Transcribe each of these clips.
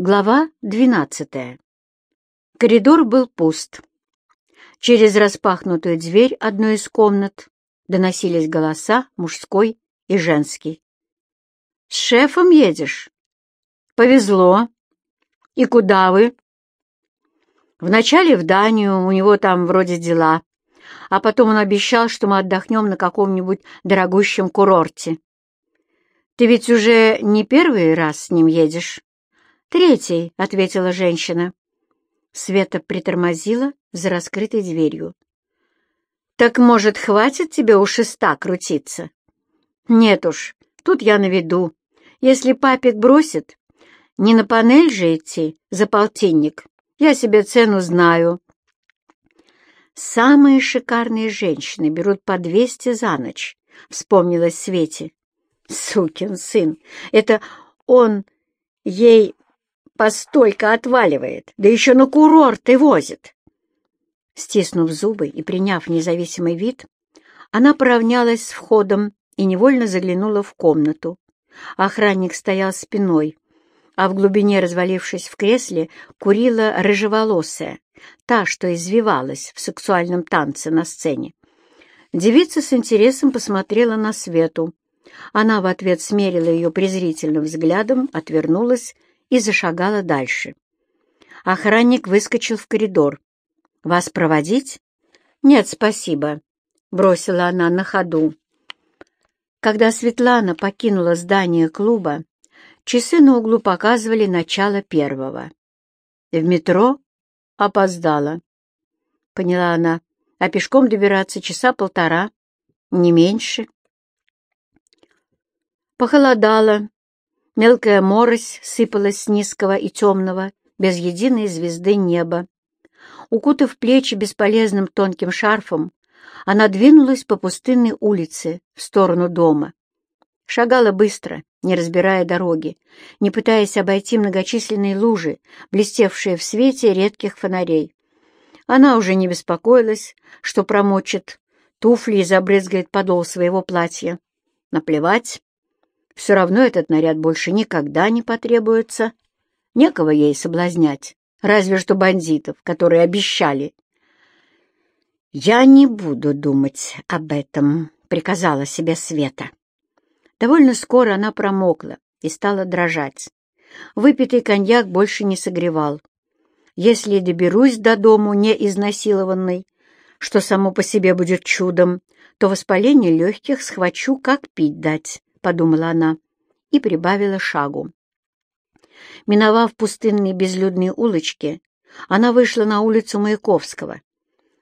Глава двенадцатая. Коридор был пуст. Через распахнутую дверь одной из комнат доносились голоса мужской и женский. «С шефом едешь?» «Повезло. И куда вы?» «Вначале в Данию, у него там вроде дела, а потом он обещал, что мы отдохнем на каком-нибудь дорогущем курорте. Ты ведь уже не первый раз с ним едешь?» «Третий», — ответила женщина. Света притормозила за раскрытой дверью. «Так, может, хватит тебе у шеста крутиться?» «Нет уж, тут я на виду. Если папик бросит, не на панель же идти за полтинник. Я себе цену знаю». «Самые шикарные женщины берут по двести за ночь», — вспомнилась Свете. «Сукин сын! Это он ей постолько отваливает, да еще на курорт и возит. Стиснув зубы и приняв независимый вид, она поравнялась с входом и невольно заглянула в комнату. Охранник стоял спиной, а в глубине, развалившись в кресле, курила рыжеволосая, та, что извивалась в сексуальном танце на сцене. Девица с интересом посмотрела на Свету. Она в ответ смерила ее презрительным взглядом, отвернулась и зашагала дальше. Охранник выскочил в коридор. «Вас проводить?» «Нет, спасибо», — бросила она на ходу. Когда Светлана покинула здание клуба, часы на углу показывали начало первого. В метро опоздала. Поняла она, а пешком добираться часа полтора, не меньше. Похолодало, Мелкая морось сыпалась с низкого и темного, без единой звезды неба. Укутав плечи бесполезным тонким шарфом, она двинулась по пустынной улице в сторону дома. Шагала быстро, не разбирая дороги, не пытаясь обойти многочисленные лужи, блестевшие в свете редких фонарей. Она уже не беспокоилась, что промочит туфли и забрызгает подол своего платья. Наплевать, все равно этот наряд больше никогда не потребуется. Некого ей соблазнять, разве что бандитов, которые обещали. «Я не буду думать об этом», — приказала себе Света. Довольно скоро она промокла и стала дрожать. Выпитый коньяк больше не согревал. Если доберусь до дому не изнасилованной, что само по себе будет чудом, то воспаление легких схвачу, как пить дать. — подумала она и прибавила шагу. Миновав пустынные безлюдные улочки, она вышла на улицу Маяковского.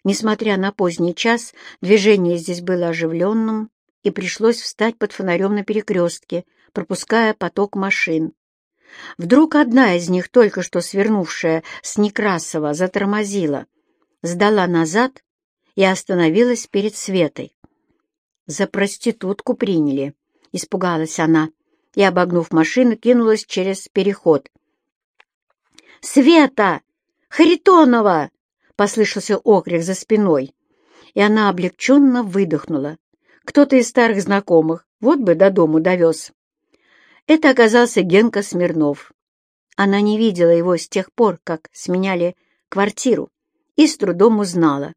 Несмотря на поздний час, движение здесь было оживленным, и пришлось встать под фонарем на перекрестке, пропуская поток машин. Вдруг одна из них, только что свернувшая с Некрасова, затормозила, сдала назад и остановилась перед Светой. За проститутку приняли. Испугалась она и, обогнув машину, кинулась через переход. «Света! Харитонова!» — послышался окрик за спиной, и она облегченно выдохнула. Кто-то из старых знакомых, вот бы до дому довез. Это оказался Генка Смирнов. Она не видела его с тех пор, как сменяли квартиру, и с трудом узнала.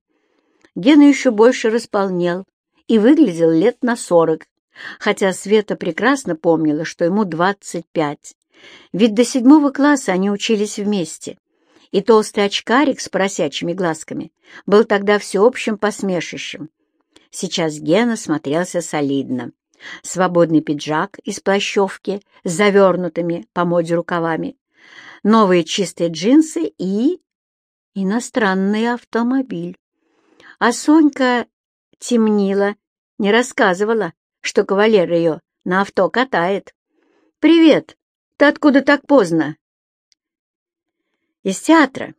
Гена еще больше располнел и выглядел лет на сорок, хотя Света прекрасно помнила, что ему двадцать пять. Ведь до седьмого класса они учились вместе, и толстый очкарик с поросячьими глазками был тогда всеобщим посмешищем. Сейчас Гена смотрелся солидно. Свободный пиджак из плащевки с завернутыми по моде рукавами, новые чистые джинсы и иностранный автомобиль. А Сонька темнила, не рассказывала, что кавалер ее на авто катает. «Привет! Ты откуда так поздно?» «Из театра».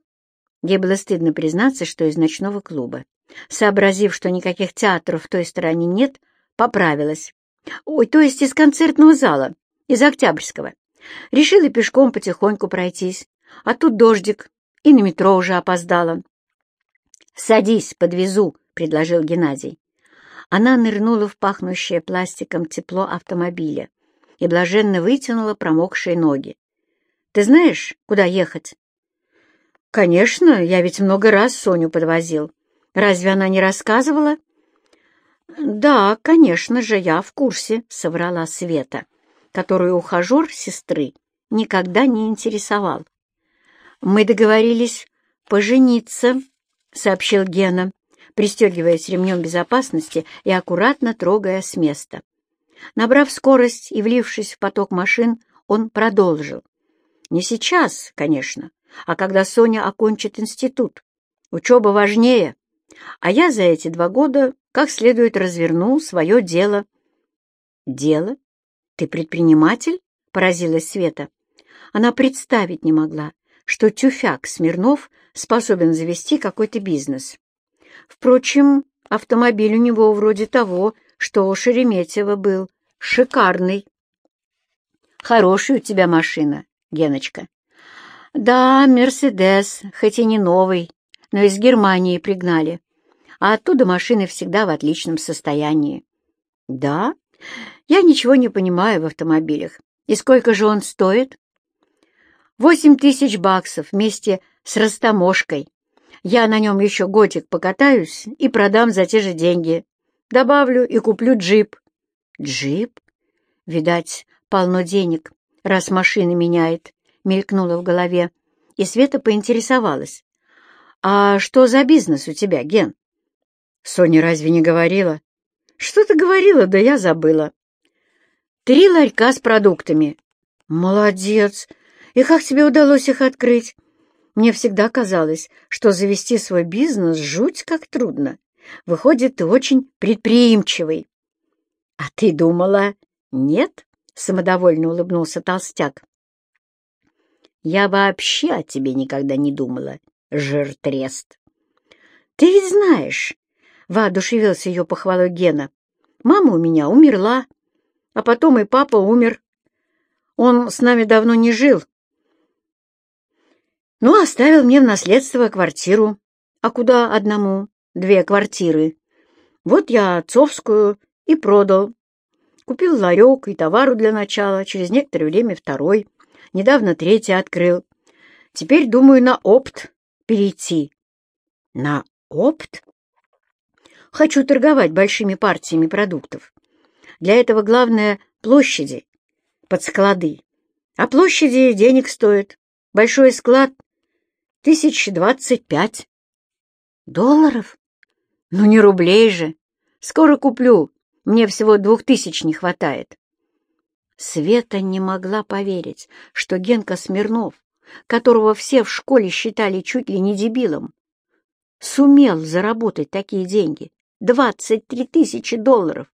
Ей было стыдно признаться, что из ночного клуба. Сообразив, что никаких театров в той стороне нет, поправилась. «Ой, то есть из концертного зала, из Октябрьского. Решила пешком потихоньку пройтись, а тут дождик, и на метро уже опоздала». «Садись, подвезу», — предложил Геннадий. Она нырнула в пахнущее пластиком тепло автомобиля и блаженно вытянула промокшие ноги. Ты знаешь, куда ехать?» «Конечно, я ведь много раз Соню подвозил. Разве она не рассказывала?» «Да, конечно же, я в курсе», — соврала Света, которую ухажер сестры никогда не интересовал. «Мы договорились пожениться», — сообщил Гена, пристегиваясь ремнем безопасности и аккуратно трогая с места. Набрав скорость и влившись в поток машин, он продолжил. «Не сейчас, конечно, а когда Соня окончит институт. Учеба важнее, а я за эти два года как следует развернул свое дело». «Дело? Ты предприниматель?» — поразилась Света. Она представить не могла, что тюфяк Смирнов способен завести какой-то бизнес. Впрочем, автомобиль у него вроде того, что у Шереметьева был, шикарный. Хорошая у тебя машина, Геночка. Да, Мерседес, хоть и не новый, но из Германии пригнали. А оттуда машины всегда в отличном состоянии. Да? Я ничего не понимаю в автомобилях. И сколько же он стоит? Восемь тысяч баксов вместе с растаможкой. Я на нем еще годик покатаюсь и продам за те же деньги. Добавлю и куплю джип. Джип? Видать, полно денег, раз машины меняет, мелькнуло в голове. И Света поинтересовалась. «А что за бизнес у тебя, Ген?» «Соня разве не говорила?» «Что ты говорила, да я забыла». «Три ларька с продуктами». «Молодец! И как тебе удалось их открыть?» Мне всегда казалось, что завести свой бизнес жуть как трудно. Выходит, ты очень предприимчивый. — А ты думала, нет? — самодовольно улыбнулся толстяк. — Я вообще о тебе никогда не думала, жиртрест. — Ты ведь знаешь, — воодушевился ее похвалой Гена, — мама у меня умерла, а потом и папа умер. Он с нами давно не жил, ну, оставил мне в наследство квартиру. А куда одному? Две квартиры. Вот я отцовскую и продал. Купил ларек и товару для начала, через некоторое время второй. Недавно третий открыл. Теперь думаю на опт перейти. На опт? Хочу торговать большими партиями продуктов. Для этого главное площади под склады. А площади денег стоят. Большой склад Тысяч двадцать пять. Долларов? Ну, не рублей же. Скоро куплю. Мне всего двух тысяч не хватает. Света не могла поверить, что Генка Смирнов, которого все в школе считали чуть ли не дебилом, сумел заработать такие деньги. Двадцать три тысячи долларов.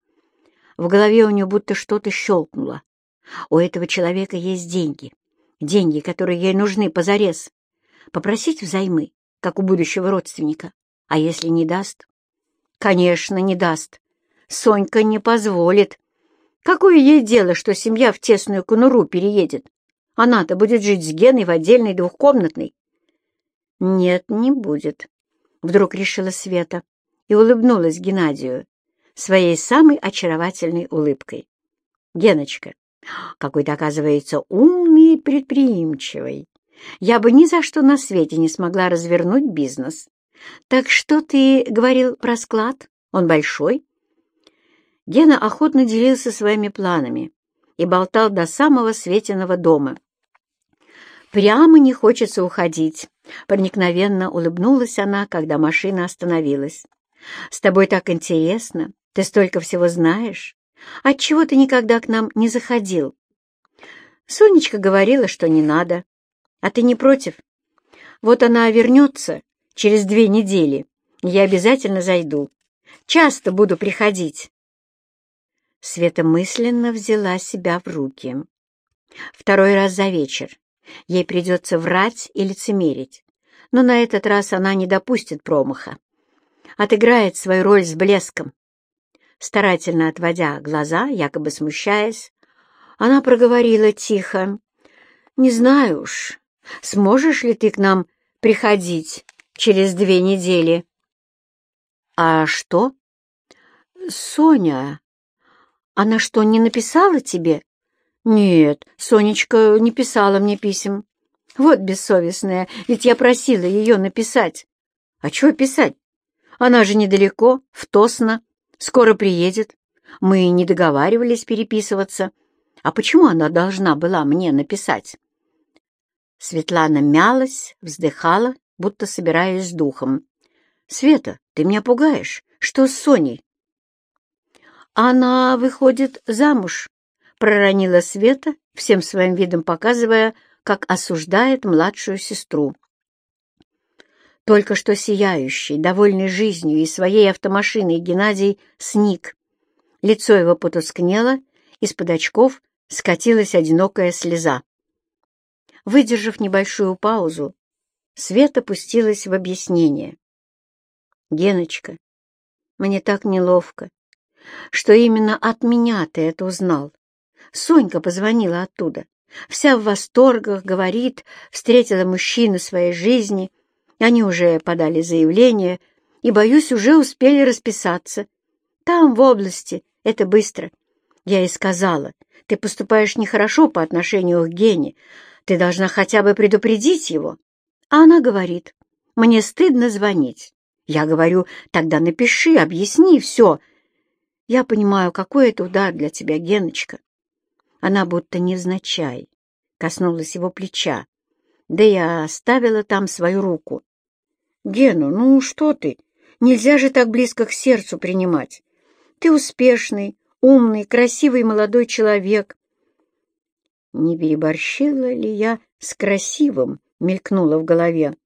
В голове у нее будто что-то щелкнуло. У этого человека есть деньги. Деньги, которые ей нужны позарез. Попросить взаймы, как у будущего родственника. А если не даст? Конечно, не даст. Сонька не позволит. Какое ей дело, что семья в тесную конуру переедет? Она-то будет жить с Геной в отдельной двухкомнатной. Нет, не будет, вдруг решила Света и улыбнулась Геннадию своей самой очаровательной улыбкой. Геночка, какой ты, оказывается, умный и предприимчивый. Я бы ни за что на свете не смогла развернуть бизнес. Так что ты говорил про склад? Он большой?» Гена охотно делился своими планами и болтал до самого Светиного дома. «Прямо не хочется уходить», — проникновенно улыбнулась она, когда машина остановилась. «С тобой так интересно, ты столько всего знаешь. Отчего ты никогда к нам не заходил?» Сонечка говорила, что не надо. А ты не против? Вот она вернется через две недели. Я обязательно зайду. Часто буду приходить. Света мысленно взяла себя в руки. Второй раз за вечер. Ей придется врать и лицемерить. Но на этот раз она не допустит промаха. Отыграет свою роль с блеском. Старательно отводя глаза, якобы смущаясь, она проговорила тихо. «Не знаю уж, Сможешь ли ты к нам приходить через две недели?» «А что?» «Соня, она что, не написала тебе?» Нет, Сонечка не писала мне писем. Вот бессовестная, ведь я просила ее написать. А чего писать? Она же недалеко, в Тосно, скоро приедет. Мы не договаривались переписываться. А почему она должна была мне написать? Светлана мялась, вздыхала, будто собираясь с духом. «Света, ты меня пугаешь. Что с Соней?» «Она выходит замуж», — проронила Света, всем своим видом показывая, как осуждает младшую сестру. Только что сияющий, довольный жизнью и своей автомашиной Геннадий сник. Лицо его потускнело, из-под очков скатилась одинокая слеза. Выдержав небольшую паузу, Света пустилась в объяснение. «Геночка, мне так неловко, что именно от меня ты это узнал. Сонька позвонила оттуда, вся в восторгах, говорит, встретила мужчину своей жизни, они уже подали заявление и, боюсь, уже успели расписаться. Там, в области, это быстро. Я ей сказала, ты поступаешь нехорошо по отношению к Гене, ты должна хотя бы предупредить его. А она говорит, мне стыдно звонить. Я говорю, тогда напиши, объясни все. Я понимаю, какой это удар для тебя, Геночка. Она будто невзначай коснулась его плеча. Да я оставила там свою руку. Гену, ну что ты? Нельзя же так близко к сердцу принимать. Ты успешный, умный, красивый молодой человек. Не переборщила ли я с красивым? мелькнуло в голове.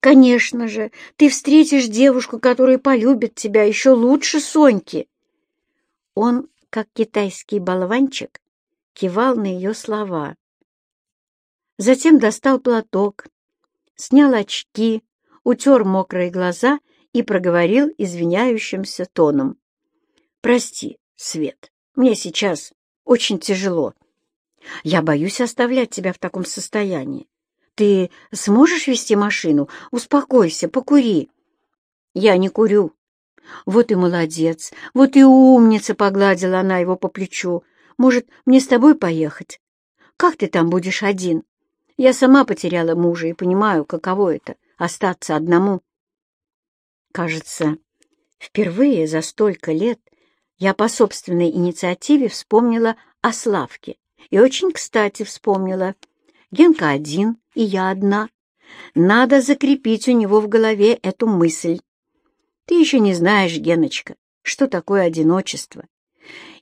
«Конечно же, ты встретишь девушку, которая полюбит тебя еще лучше Соньки!» Он, как китайский болванчик, кивал на ее слова. Затем достал платок, снял очки, утер мокрые глаза и проговорил извиняющимся тоном. «Прости, Свет, мне сейчас очень тяжело. Я боюсь оставлять тебя в таком состоянии. Ты сможешь вести машину? Успокойся, покури. Я не курю. Вот и молодец, вот и умница, погладила она его по плечу. Может, мне с тобой поехать? Как ты там будешь один? Я сама потеряла мужа и понимаю, каково это — остаться одному. Кажется, впервые за столько лет я по собственной инициативе вспомнила о Славке. И очень кстати вспомнила. Генка один, и я одна. Надо закрепить у него в голове эту мысль. Ты еще не знаешь, Геночка, что такое одиночество.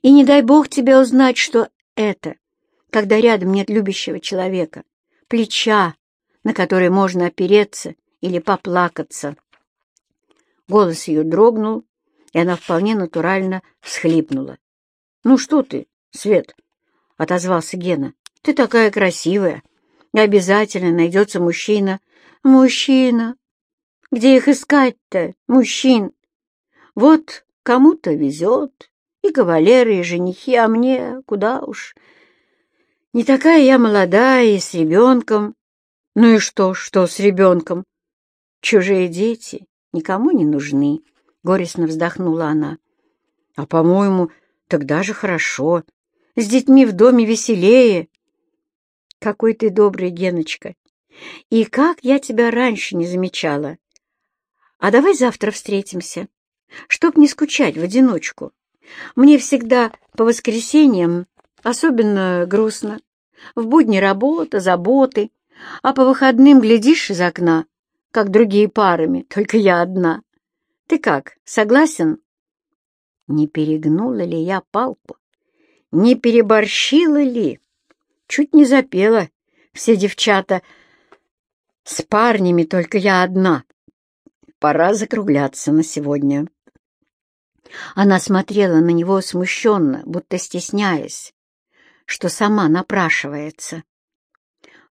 И не дай бог тебе узнать, что это, когда рядом нет любящего человека, плеча, на который можно опереться или поплакаться. Голос ее дрогнул, и она вполне натурально всхлипнула. — Ну что ты, Свет? — отозвался Гена. — Ты такая красивая. Обязательно найдется мужчина. Мужчина! Где их искать-то, мужчин? Вот кому-то везет, и кавалеры, и женихи, а мне куда уж. Не такая я молодая и с ребенком. Ну и что, что с ребенком? Чужие дети никому не нужны, — горестно вздохнула она. А, по-моему, тогда же хорошо. С детьми в доме веселее. Какой ты добрый, Геночка. И как я тебя раньше не замечала. А давай завтра встретимся, чтоб не скучать в одиночку. Мне всегда по воскресеньям особенно грустно. В будни работа, заботы, а по выходным глядишь из окна, как другие парами, только я одна. Ты как, согласен? Не перегнула ли я палку? Не переборщила ли? Чуть не запела. Все девчата с парнями, только я одна. Пора закругляться на сегодня. Она смотрела на него смущенно, будто стесняясь, что сама напрашивается.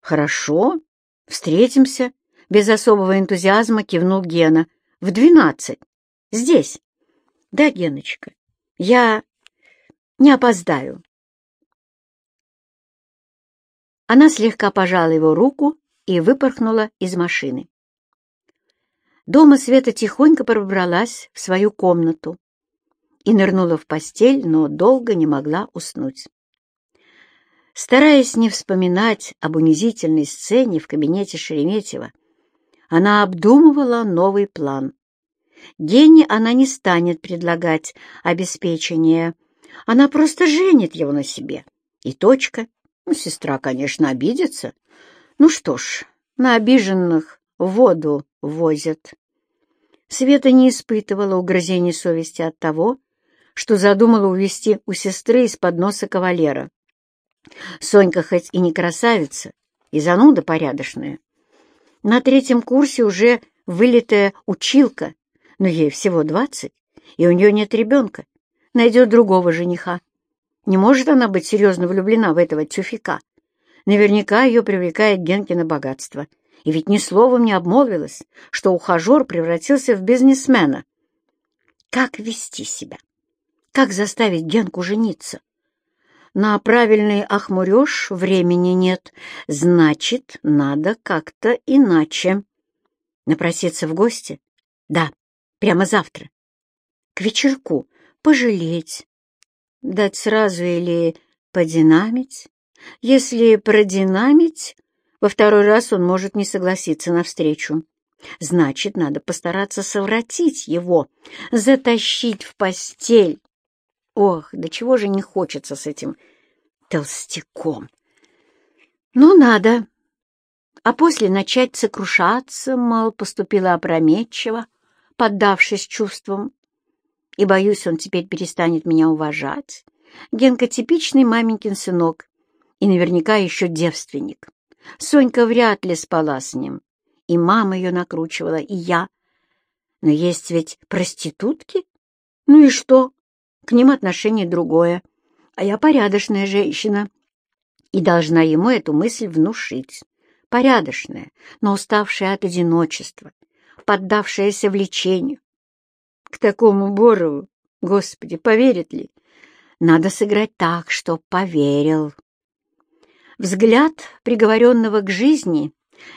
«Хорошо, встретимся», — без особого энтузиазма кивнул Гена. «В двенадцать. Здесь». «Да, Геночка, я не опоздаю». Она слегка пожала его руку и выпорхнула из машины. Дома Света тихонько пробралась в свою комнату и нырнула в постель, но долго не могла уснуть. Стараясь не вспоминать об унизительной сцене в кабинете Шереметьева, она обдумывала новый план. Гене она не станет предлагать обеспечение. Она просто женит его на себе. И точка. Ну, сестра, конечно, обидится. Ну что ж, на обиженных воду возят. Света не испытывала угрызений совести от того, что задумала увести у сестры из-под носа кавалера. Сонька хоть и не красавица, и зануда порядочная. На третьем курсе уже вылитая училка, но ей всего двадцать, и у нее нет ребенка. Найдет другого жениха. Не может она быть серьезно влюблена в этого тюфика. Наверняка ее привлекает Генкино богатство. И ведь ни словом не обмолвилась, что ухажер превратился в бизнесмена. Как вести себя? Как заставить Генку жениться? На правильный охмуреж времени нет, значит, надо как-то иначе. Напроситься в гости? Да, прямо завтра. К вечерку пожалеть. Дать сразу или подинамить? Если продинамить, во второй раз он может не согласиться на встречу. Значит, надо постараться совратить его, затащить в постель. Ох, да чего же не хочется с этим толстяком. Ну, надо. А после начать сокрушаться, мол, поступила опрометчиво, поддавшись чувствам. И, боюсь, он теперь перестанет меня уважать. Генка — типичный маменькин сынок и наверняка еще девственник. Сонька вряд ли спала с ним. И мама ее накручивала, и я. Но есть ведь проститутки. Ну и что? К ним отношение другое. А я порядочная женщина и должна ему эту мысль внушить. Порядочная, но уставшая от одиночества, поддавшаяся влечению. К такому Борову, Господи, поверит ли? Надо сыграть так, чтоб поверил. Взгляд приговоренного к жизни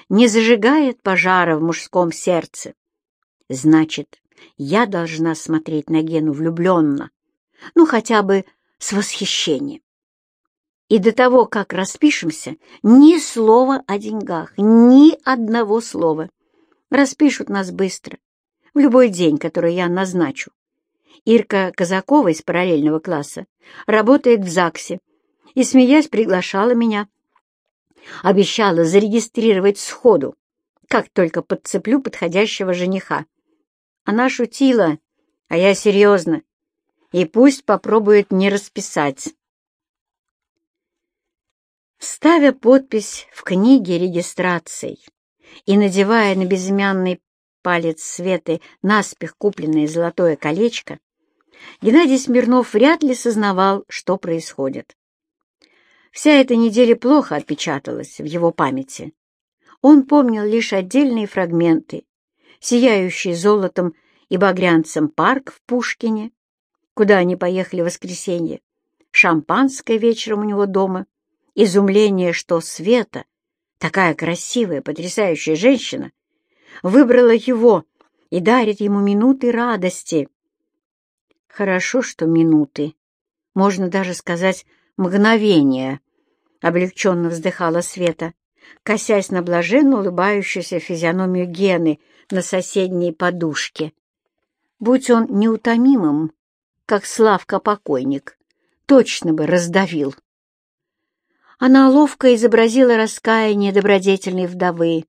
не зажигает пожара в мужском сердце. Значит, я должна смотреть на Гену влюбленно, ну, хотя бы с восхищением. И до того, как распишемся, ни слова о деньгах, ни одного слова. Распишут нас быстро, в любой день, который я назначу. Ирка Казакова из параллельного класса работает в ЗАГСе и, смеясь, приглашала меня. Обещала зарегистрировать сходу, как только подцеплю подходящего жениха. Она шутила, а я серьезно и пусть попробует не расписать. Ставя подпись в книге регистрации и надевая на безымянный палец Светы наспех купленное золотое колечко, Геннадий Смирнов вряд ли сознавал, что происходит. Вся эта неделя плохо отпечаталась в его памяти. Он помнил лишь отдельные фрагменты, сияющий золотом и багрянцем парк в Пушкине, куда они поехали в воскресенье, шампанское вечером у него дома, изумление, что Света, такая красивая, потрясающая женщина, выбрала его и дарит ему минуты радости. Хорошо, что минуты, можно даже сказать мгновения, облегченно вздыхала Света, косясь на блаженно улыбающуюся физиономию Гены на соседней подушке. Будь он неутомимым, как Славка-покойник, точно бы раздавил. Она ловко изобразила раскаяние добродетельной вдовы,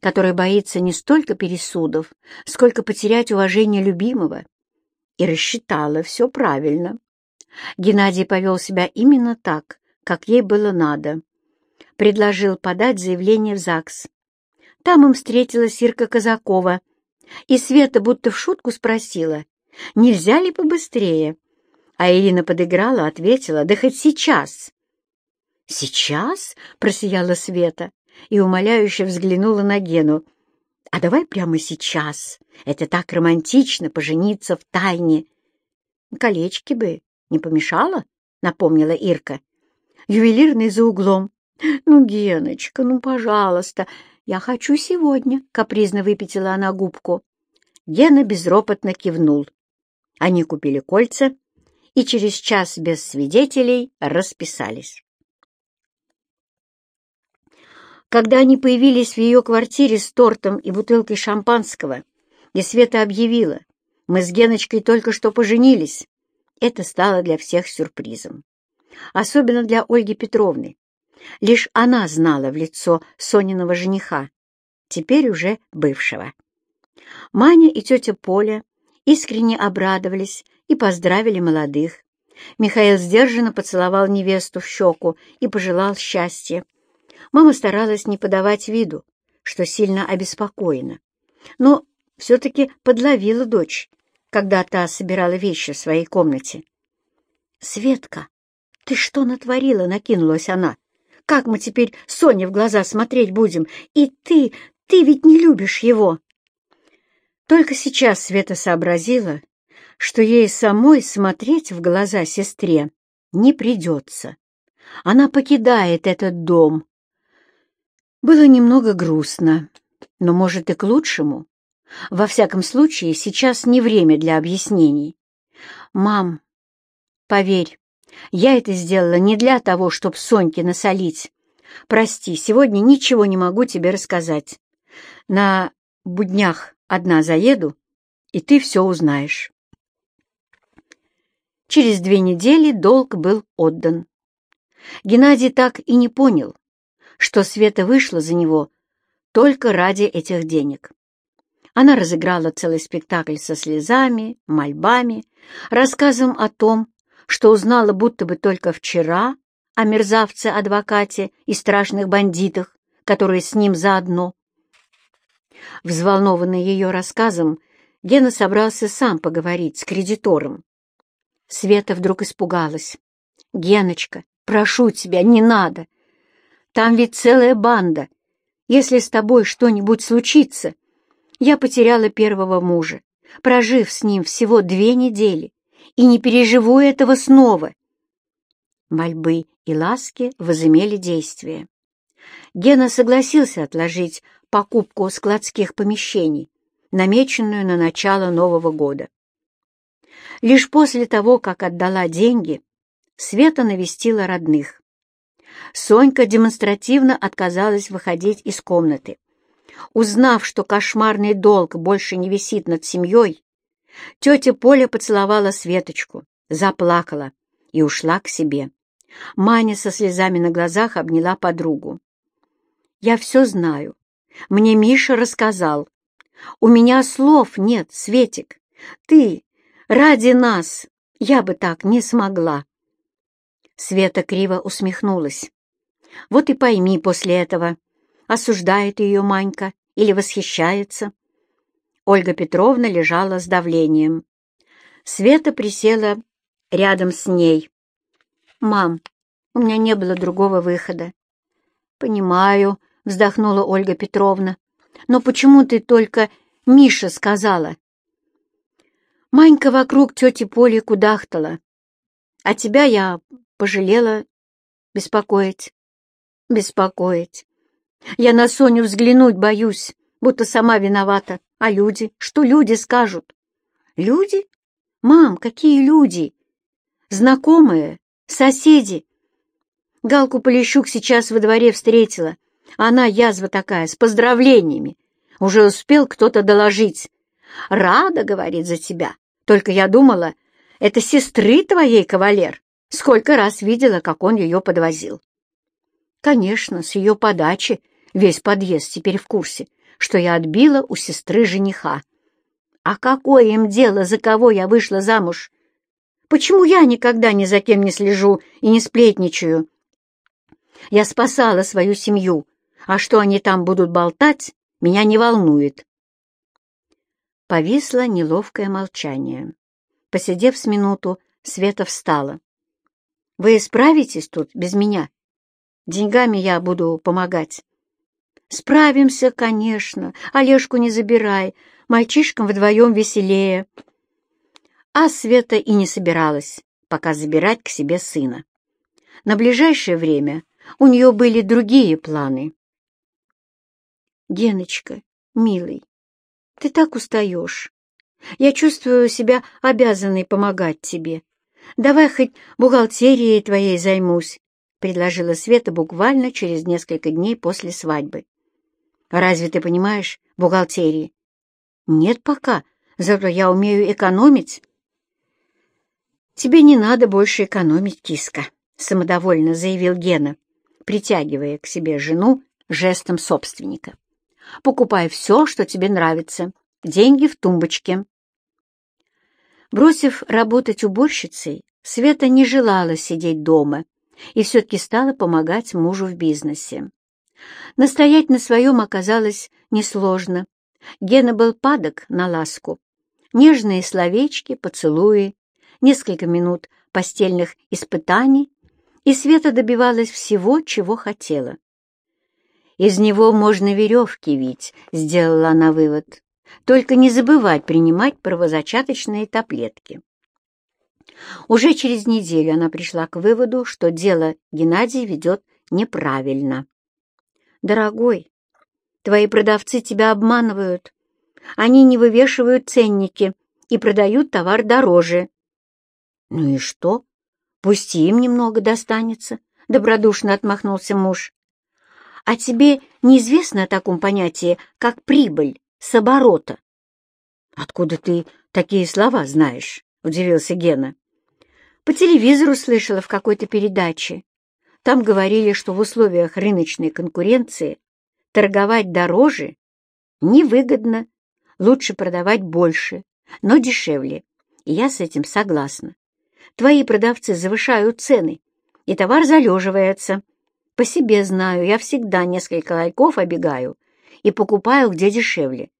которая боится не столько пересудов, сколько потерять уважение любимого, и рассчитала все правильно. Геннадий повел себя именно так, как ей было надо. Предложил подать заявление в ЗАГС. Там им встретилась Ирка Казакова, и Света будто в шутку спросила, Нельзя ли побыстрее?» А Ирина подыграла, ответила, «Да хоть сейчас». «Сейчас?» — просияла Света и умоляюще взглянула на Гену. «А давай прямо сейчас. Это так романтично — пожениться в тайне». «Колечки бы не помешало?» — напомнила Ирка. «Ювелирный за углом». «Ну, Геночка, ну, пожалуйста, я хочу сегодня», — капризно выпятила она губку. Гена безропотно кивнул. Они купили кольца и через час без свидетелей расписались. Когда они появились в ее квартире с тортом и бутылкой шампанского, и Света объявила, мы с Геночкой только что поженились, это стало для всех сюрпризом. Особенно для Ольги Петровны. Лишь она знала в лицо Сониного жениха, теперь уже бывшего. Маня и тетя Поля искренне обрадовались и поздравили молодых. Михаил сдержанно поцеловал невесту в щеку и пожелал счастья. Мама старалась не подавать виду, что сильно обеспокоена, но все-таки подловила дочь, когда та собирала вещи в своей комнате. «Светка, ты что натворила?» — накинулась она. «Как мы теперь Соне в глаза смотреть будем? И ты, ты ведь не любишь его!» Только сейчас Света сообразила, что ей самой смотреть в глаза сестре не придется. Она покидает этот дом. Было немного грустно, но, может, и к лучшему. Во всяком случае, сейчас не время для объяснений. «Мам, поверь, я это сделала не для того, чтобы Соньке насолить. Прости, сегодня ничего не могу тебе рассказать. На буднях одна заеду, и ты все узнаешь». Через две недели долг был отдан. Геннадий так и не понял, что Света вышла за него только ради этих денег. Она разыграла целый спектакль со слезами, мольбами, рассказом о том, что узнала будто бы только вчера о мерзавце-адвокате и страшных бандитах, которые с ним заодно. Взволнованный ее рассказом, Гена собрался сам поговорить с кредитором. Света вдруг испугалась. «Геночка, прошу тебя, не надо. Там ведь целая банда. Если с тобой что-нибудь случится...» Я потеряла первого мужа, прожив с ним всего две недели, и не переживу этого снова. Мольбы и ласки возымели действие. Гена согласился отложить покупку складских помещений, намеченную на начало Нового года. Лишь после того, как отдала деньги, Света навестила родных. Сонька демонстративно отказалась выходить из комнаты. Узнав, что кошмарный долг больше не висит над семьей, тетя Поля поцеловала Светочку, заплакала и ушла к себе. Маня со слезами на глазах обняла подругу. «Я все знаю. Мне Миша рассказал. У меня слов нет, Светик. Ты, Ради нас я бы так не смогла. Света криво усмехнулась. Вот и пойми после этого, осуждает ее Манька или восхищается. Ольга Петровна лежала с давлением. Света присела рядом с ней. «Мам, у меня не было другого выхода». «Понимаю», — вздохнула Ольга Петровна. «Но почему ты только Миша сказала?» Манька вокруг тети Поли кудахтала. А тебя я пожалела беспокоить. Беспокоить. Я на Соню взглянуть боюсь, будто сама виновата. А люди? Что люди скажут? Люди? Мам, какие люди? Знакомые? Соседи? Галку Полищук сейчас во дворе встретила. Она язва такая, с поздравлениями. Уже успел кто-то доложить. Рада, говорит, за тебя. Только я думала, это сестры твоей кавалер. Сколько раз видела, как он ее подвозил. Конечно, с ее подачи весь подъезд теперь в курсе, что я отбила у сестры жениха. А какое им дело, за кого я вышла замуж? Почему я никогда ни за кем не слежу и не сплетничаю? Я спасала свою семью, а что они там будут болтать, меня не волнует. Повисло неловкое молчание. Посидев с минуту, Света встала. «Вы справитесь тут без меня? Деньгами я буду помогать». «Справимся, конечно. Олежку не забирай. Мальчишкам вдвоем веселее». А Света и не собиралась пока забирать к себе сына. На ближайшее время у нее были другие планы. «Геночка, милый, ты так устаешь. Я чувствую себя обязанной помогать тебе. Давай хоть бухгалтерией твоей займусь. — предложила Света буквально через несколько дней после свадьбы. «Разве ты понимаешь бухгалтерии?» «Нет пока, зато я умею экономить». «Тебе не надо больше экономить, киска», — самодовольно заявил Гена, притягивая к себе жену жестом собственника. «Покупай все, что тебе нравится. Деньги в тумбочке». Бросив работать уборщицей, Света не желала сидеть дома и все-таки стала помогать мужу в бизнесе. Настоять на своем оказалось несложно. Гена был падок на ласку. Нежные словечки, поцелуи, несколько минут постельных испытаний, и Света добивалась всего, чего хотела. «Из него можно веревки вить», — сделала она вывод. «Только не забывать принимать правозачаточные таблетки». Уже через неделю она пришла к выводу, что дело Геннадий ведет неправильно. «Дорогой, твои продавцы тебя обманывают. Они не вывешивают ценники и продают товар дороже». «Ну и что? Пусть им немного достанется», — добродушно отмахнулся муж. «А тебе неизвестно о таком понятии, как прибыль с оборота?» «Откуда ты такие слова знаешь?» — удивился Гена. «По телевизору слышала в какой-то передаче. Там говорили, что в условиях рыночной конкуренции торговать дороже невыгодно, лучше продавать больше, но дешевле. И я с этим согласна. Твои продавцы завышают цены, и товар залеживается. По себе знаю, я всегда несколько лайков обегаю и покупаю где дешевле.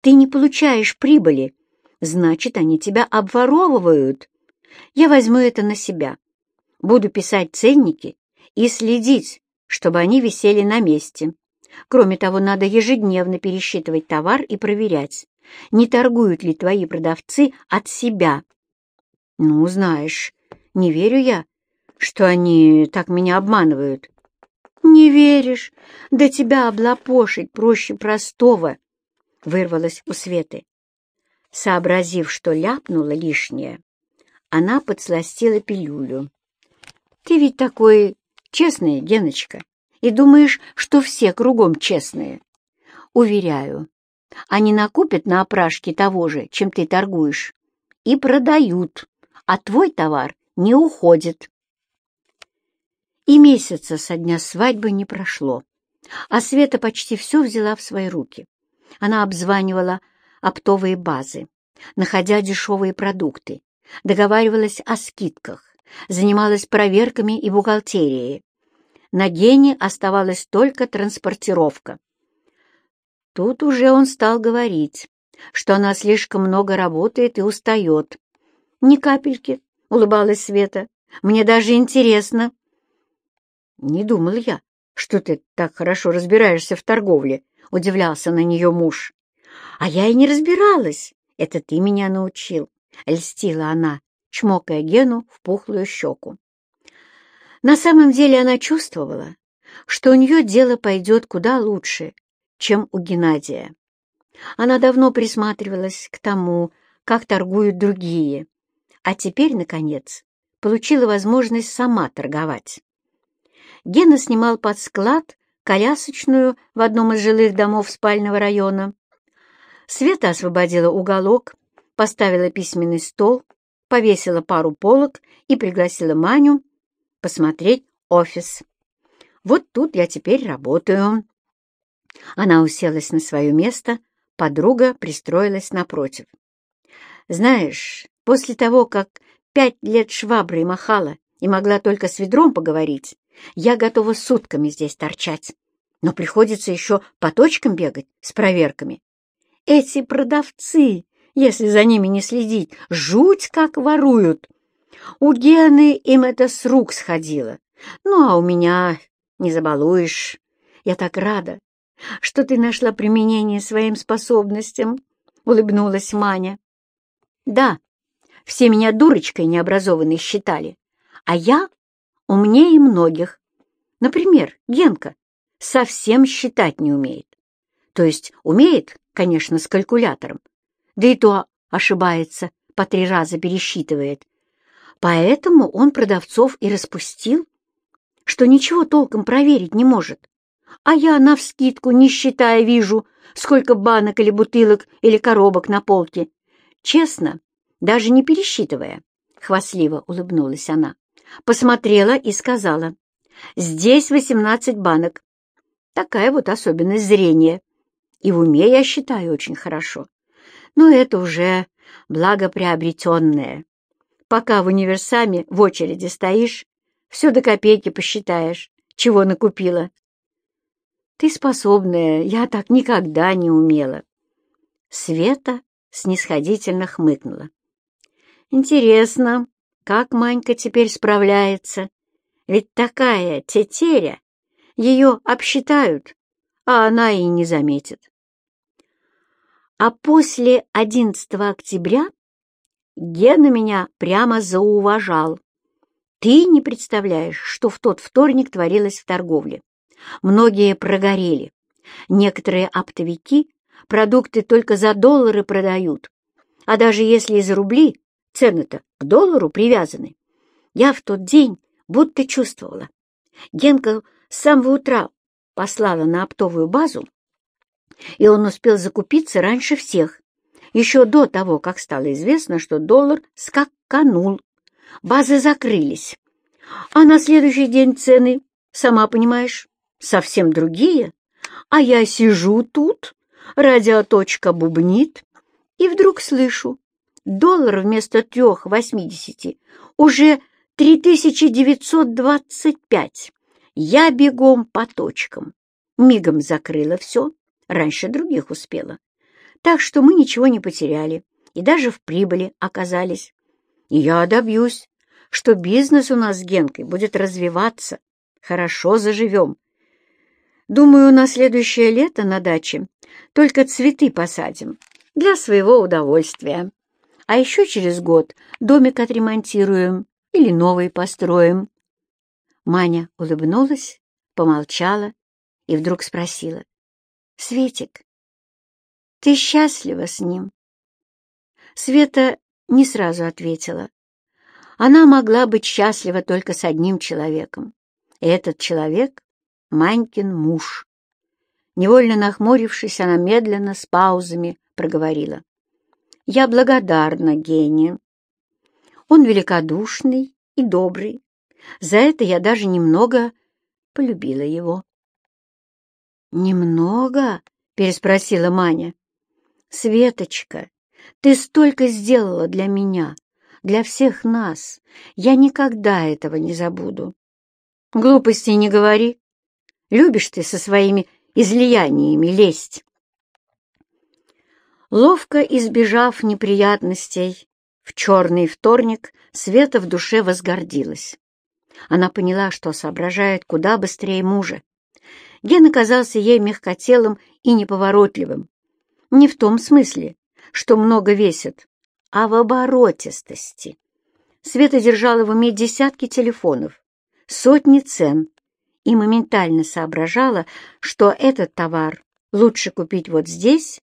Ты не получаешь прибыли, значит, они тебя обворовывают. Я возьму это на себя. Буду писать ценники и следить, чтобы они висели на месте. Кроме того, надо ежедневно пересчитывать товар и проверять, не торгуют ли твои продавцы от себя. Ну, знаешь, не верю я, что они так меня обманывают. Не веришь? Да тебя облапошить проще простого, — вырвалась у Светы. Сообразив, что ляпнула лишнее, она подсластила пилюлю. Ты ведь такой честная, Геночка, и думаешь, что все кругом честные. Уверяю, они накупят на опрашке того же, чем ты торгуешь, и продают, а твой товар не уходит. И месяца со дня свадьбы не прошло, а Света почти все взяла в свои руки. Она обзванивала оптовые базы, находя дешевые продукты, договаривалась о скидках, занималась проверками и бухгалтерией. На Гене оставалась только транспортировка. Тут уже он стал говорить, что она слишком много работает и устает. «Ни капельки», — улыбалась Света, — «мне даже интересно». «Не думал я, что ты так хорошо разбираешься в торговле», — удивлялся на нее муж. «А я и не разбиралась, это ты меня научил», — льстила она, чмокая Гену в пухлую щеку. На самом деле она чувствовала, что у нее дело пойдет куда лучше, чем у Геннадия. Она давно присматривалась к тому, как торгуют другие, а теперь, наконец, получила возможность сама торговать. Гена снимал под склад колясочную в одном из жилых домов спального района. Света освободила уголок, поставила письменный стол, повесила пару полок и пригласила Маню посмотреть офис. Вот тут я теперь работаю. Она уселась на свое место, подруга пристроилась напротив. Знаешь, после того, как пять лет шваброй махала и могла только с ведром поговорить, я готова сутками здесь торчать. Но приходится еще по точкам бегать с проверками. Эти продавцы если за ними не следить. Жуть как воруют. У Гены им это с рук сходило. Ну, а у меня не забалуешь. Я так рада, что ты нашла применение своим способностям, — улыбнулась Маня. Да, все меня дурочкой необразованной считали, а я умнее многих. Например, Генка совсем считать не умеет. То есть умеет, конечно, с калькулятором, да и то ошибается, по три раза пересчитывает. Поэтому он продавцов и распустил, что ничего толком проверить не может. А я навскидку, не считая, вижу, сколько банок или бутылок или коробок на полке. Честно, даже не пересчитывая, — хвастливо улыбнулась она, посмотрела и сказала, «Здесь восемнадцать банок. Такая вот особенность зрения. И в уме я считаю очень хорошо. Но это уже благоприобретенное. Пока в универсаме в очереди стоишь, все до копейки посчитаешь, чего накупила. Ты способная, я так никогда не умела. Света снисходительно хмыкнула. Интересно, как Манька теперь справляется? Ведь такая тетеря, ее обсчитают, а она и не заметит. А после 11 октября Гена меня прямо зауважал. Ты не представляешь, что в тот вторник творилось в торговле. Многие прогорели. Некоторые оптовики продукты только за доллары продают. А даже если из рубли, цены-то к доллару привязаны. Я в тот день будто чувствовала. Генка с самого утра послала на оптовую базу, и он успел закупиться раньше всех, еще до того, как стало известно, что доллар скаканул базы закрылись. А на следующий день цены, сама понимаешь, совсем другие. А я сижу тут, радиоточка бубнит, и вдруг слышу, доллар вместо трех восьмидесяти уже три тысячи девятьсот двадцать пять. Я бегом по точкам. Мигом закрыла все, раньше других успела. Так что мы ничего не потеряли и даже в прибыли оказались. И я добьюсь, что бизнес у нас с Генкой будет развиваться. Хорошо заживем. Думаю, на следующее лето на даче только цветы посадим для своего удовольствия. А еще через год домик отремонтируем или новый построим. Маня улыбнулась, помолчала и вдруг спросила. — Светик, ты счастлива с ним? Света не сразу ответила. Она могла быть счастлива только с одним человеком. И этот человек — Манькин муж. Невольно нахмурившись, она медленно, с паузами, проговорила. «Я благодарна Гене. Он великодушный и добрый. За это я даже немного полюбила его». «Немного?» — переспросила Маня. «Светочка, ты столько сделала для меня, для всех нас. Я никогда этого не забуду. Глупостей не говори. Любишь ты со своими излияниями лезть. Ловко избежав неприятностей, в черный вторник Света в душе возгордилась. Она поняла, что соображает куда быстрее мужа. Ген оказался ей мягкотелым и неповоротливым. Не в том смысле, что много весит, а в оборотистости. Света держала в уме десятки телефонов, сотни цен и моментально соображала, что этот товар лучше купить вот здесь,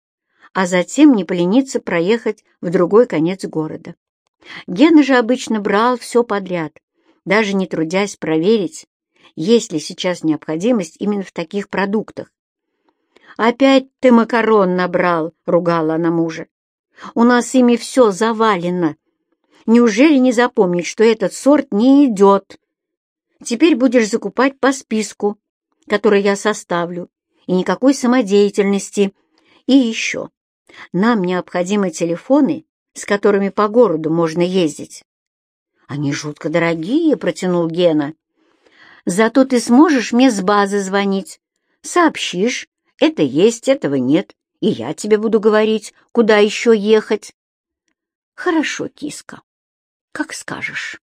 а затем не полениться проехать в другой конец города. Гена же обычно брал все подряд, даже не трудясь проверить, есть ли сейчас необходимость именно в таких продуктах. «Опять ты макарон набрал», — ругала она мужа. У нас ими все завалено. Неужели не запомнить, что этот сорт не идет? Теперь будешь закупать по списку, который я составлю, и никакой самодеятельности. И еще, нам необходимы телефоны, с которыми по городу можно ездить. Они жутко дорогие, протянул Гена. Зато ты сможешь мне с базы звонить. Сообщишь, это есть, этого нет и я тебе буду говорить, куда еще ехать. Хорошо, киска, как скажешь.